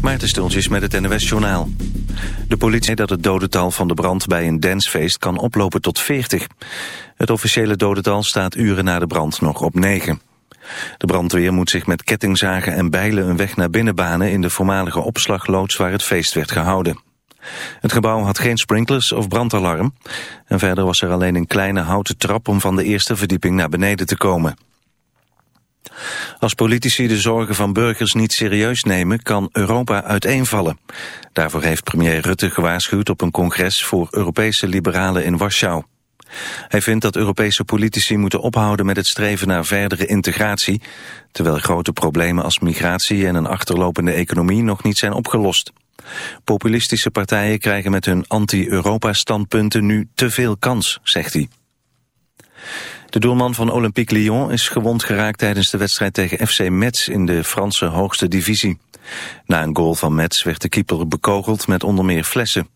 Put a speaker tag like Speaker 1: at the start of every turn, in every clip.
Speaker 1: Maarten Stultjes met het NWS-journaal. De politie zei dat het dodental van de brand bij een dancefeest kan oplopen tot 40. Het officiële dodental staat uren na de brand nog op 9. De brandweer moet zich met kettingzagen en bijlen een weg naar binnen banen... in de voormalige opslagloods waar het feest werd gehouden. Het gebouw had geen sprinklers of brandalarm. En verder was er alleen een kleine houten trap om van de eerste verdieping naar beneden te komen. Als politici de zorgen van burgers niet serieus nemen, kan Europa uiteenvallen. Daarvoor heeft premier Rutte gewaarschuwd op een congres voor Europese liberalen in Warschau. Hij vindt dat Europese politici moeten ophouden met het streven naar verdere integratie, terwijl grote problemen als migratie en een achterlopende economie nog niet zijn opgelost. Populistische partijen krijgen met hun anti-Europa-standpunten nu te veel kans, zegt hij. De doelman van Olympique Lyon is gewond geraakt tijdens de wedstrijd tegen FC Metz in de Franse hoogste divisie. Na een goal van Metz werd de keeper bekogeld met onder meer flessen.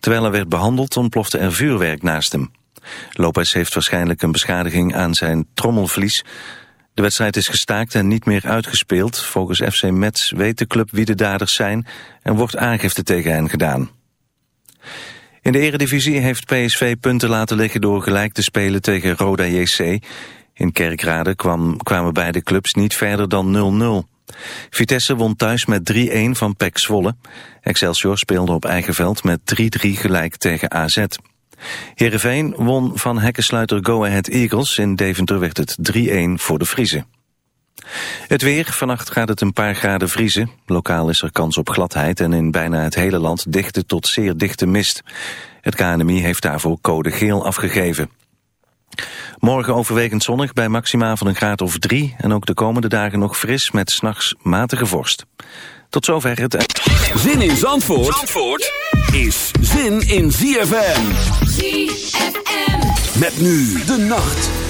Speaker 1: Terwijl er werd behandeld ontplofte er vuurwerk naast hem. Lopez heeft waarschijnlijk een beschadiging aan zijn trommelvlies. De wedstrijd is gestaakt en niet meer uitgespeeld. Volgens FC Metz weet de club wie de daders zijn en wordt aangifte tegen hen gedaan. In de eredivisie heeft PSV punten laten liggen door gelijk te spelen tegen Roda JC. In Kerkrade kwam, kwamen beide clubs niet verder dan 0-0. Vitesse won thuis met 3-1 van PEC Zwolle. Excelsior speelde op eigen veld met 3-3 gelijk tegen AZ. Heerenveen won van hekkensluiter Go Ahead Eagles. In Deventer werd het 3-1 voor de Friese. Het weer, vannacht gaat het een paar graden vriezen. Lokaal is er kans op gladheid en in bijna het hele land dichte tot zeer dichte mist. Het KNMI heeft daarvoor code geel afgegeven. Morgen overwegend zonnig bij maxima van een graad of drie... en ook de komende dagen nog fris met s'nachts matige vorst. Tot zover het...
Speaker 2: Zin in Zandvoort, Zandvoort is zin in ZFM.
Speaker 3: ZFM.
Speaker 2: Met nu de nacht.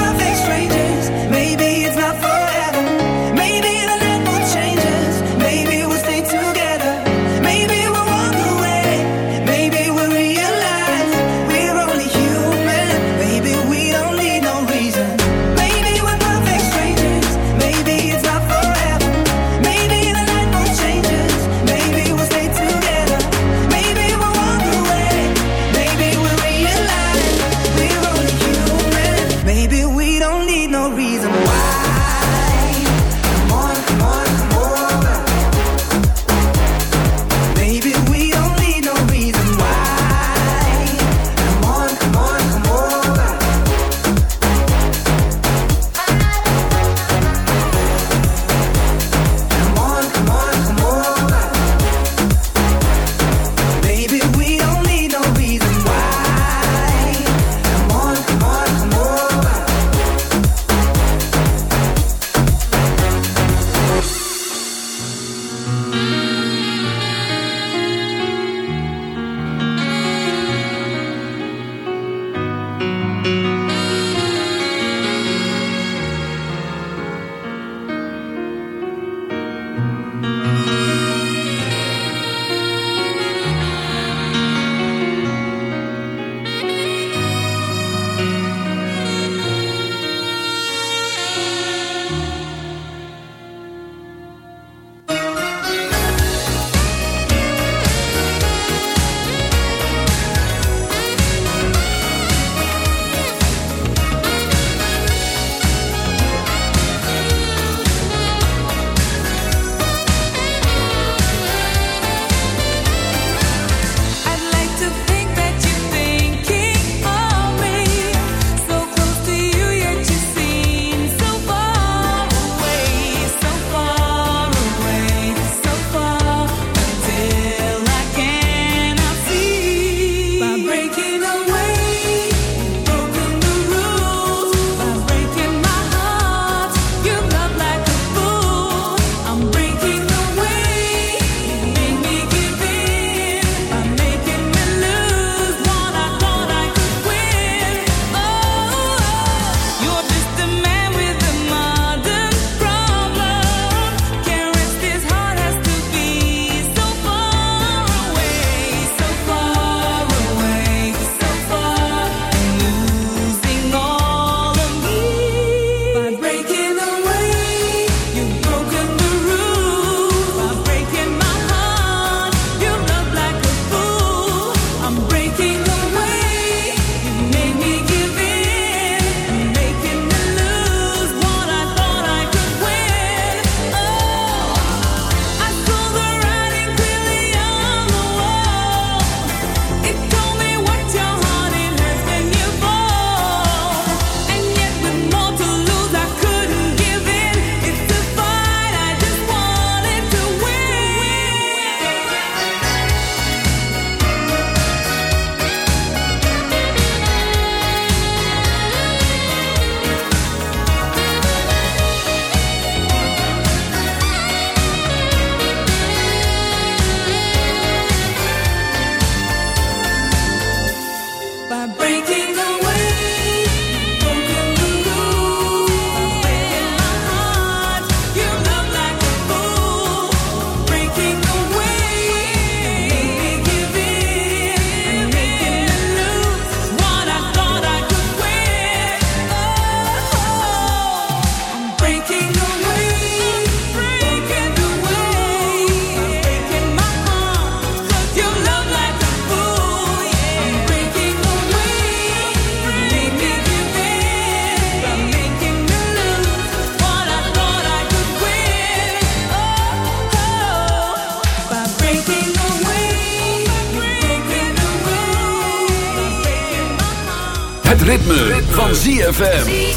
Speaker 2: ZFM.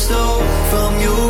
Speaker 4: So from
Speaker 5: you.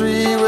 Speaker 2: Chemistry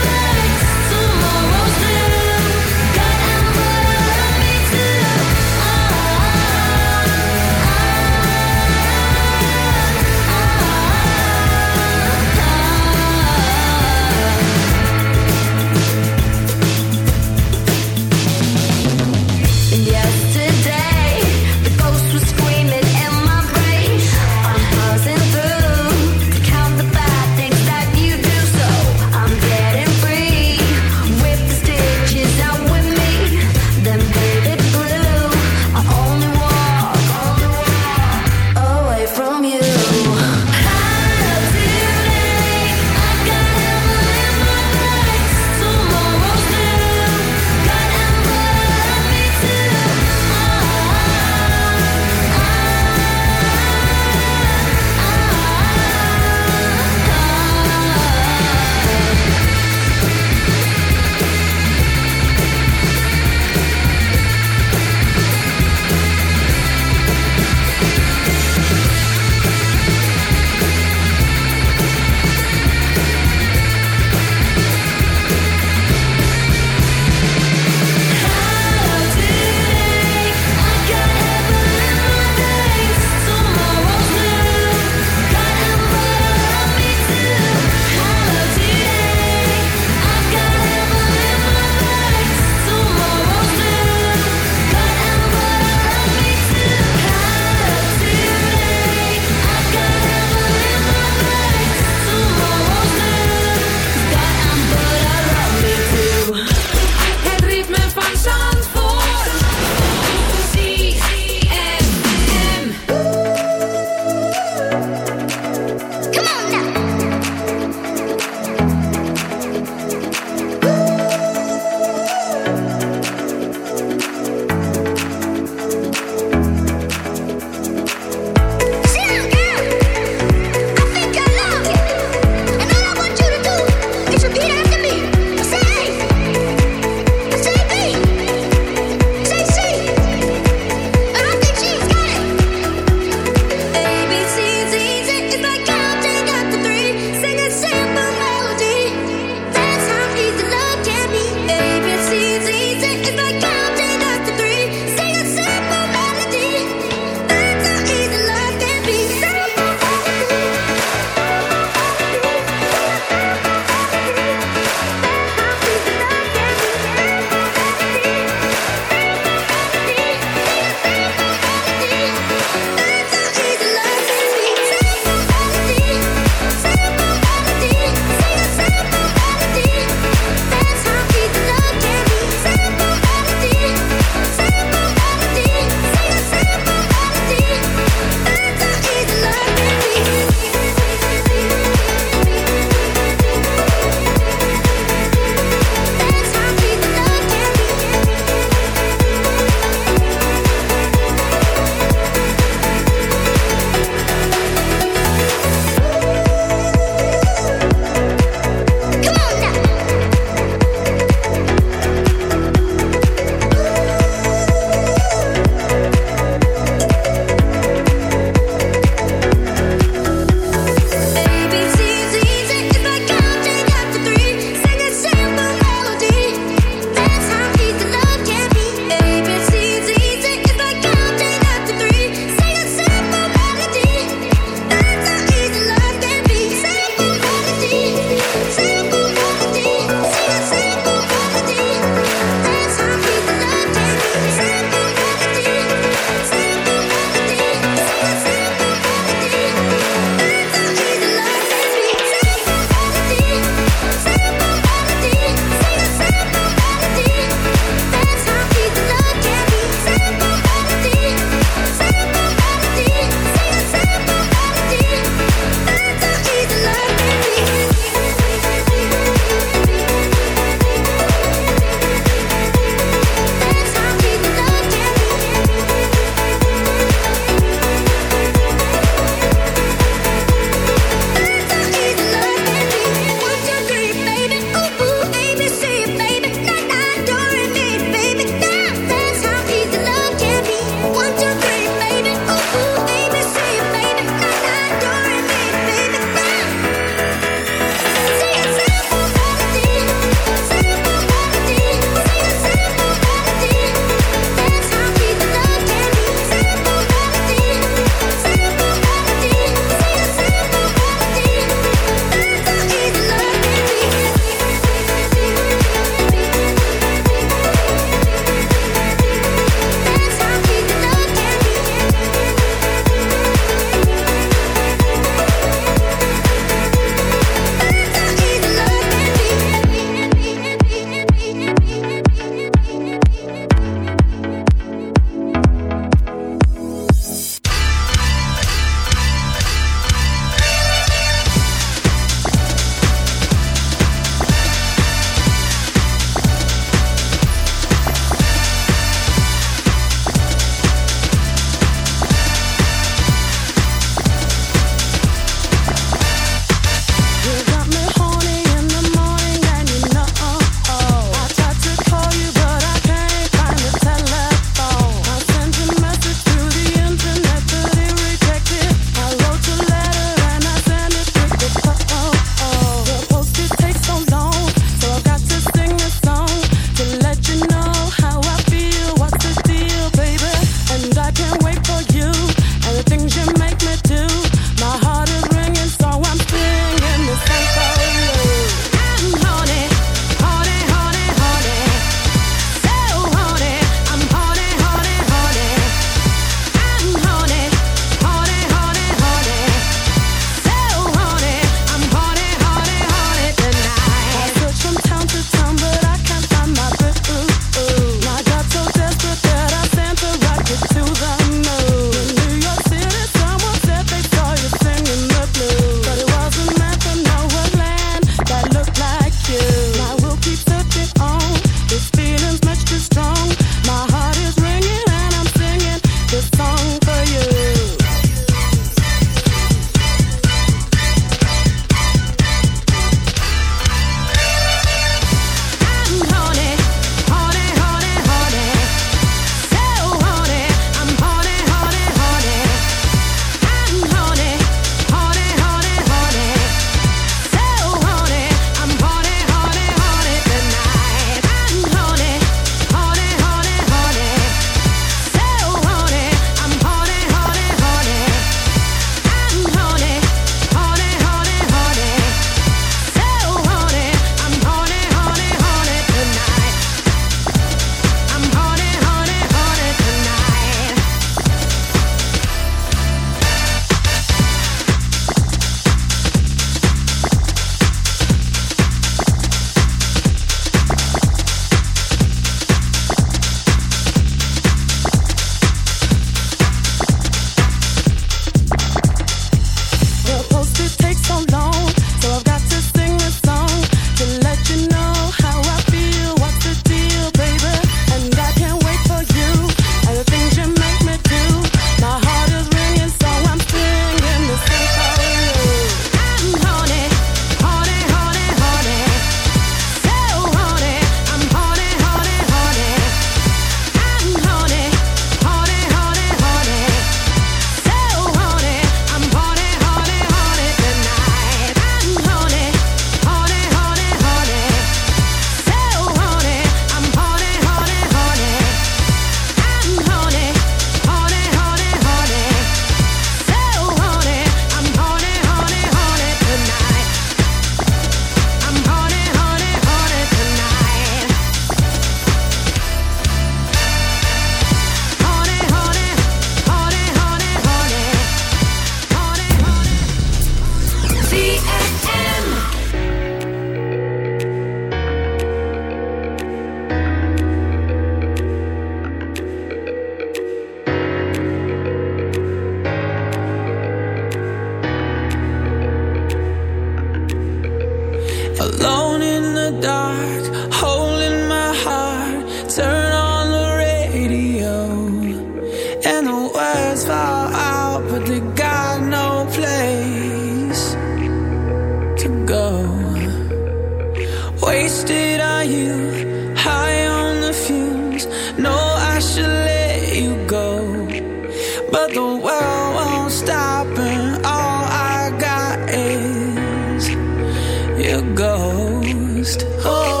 Speaker 6: your ghost. Oh.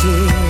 Speaker 7: Tears,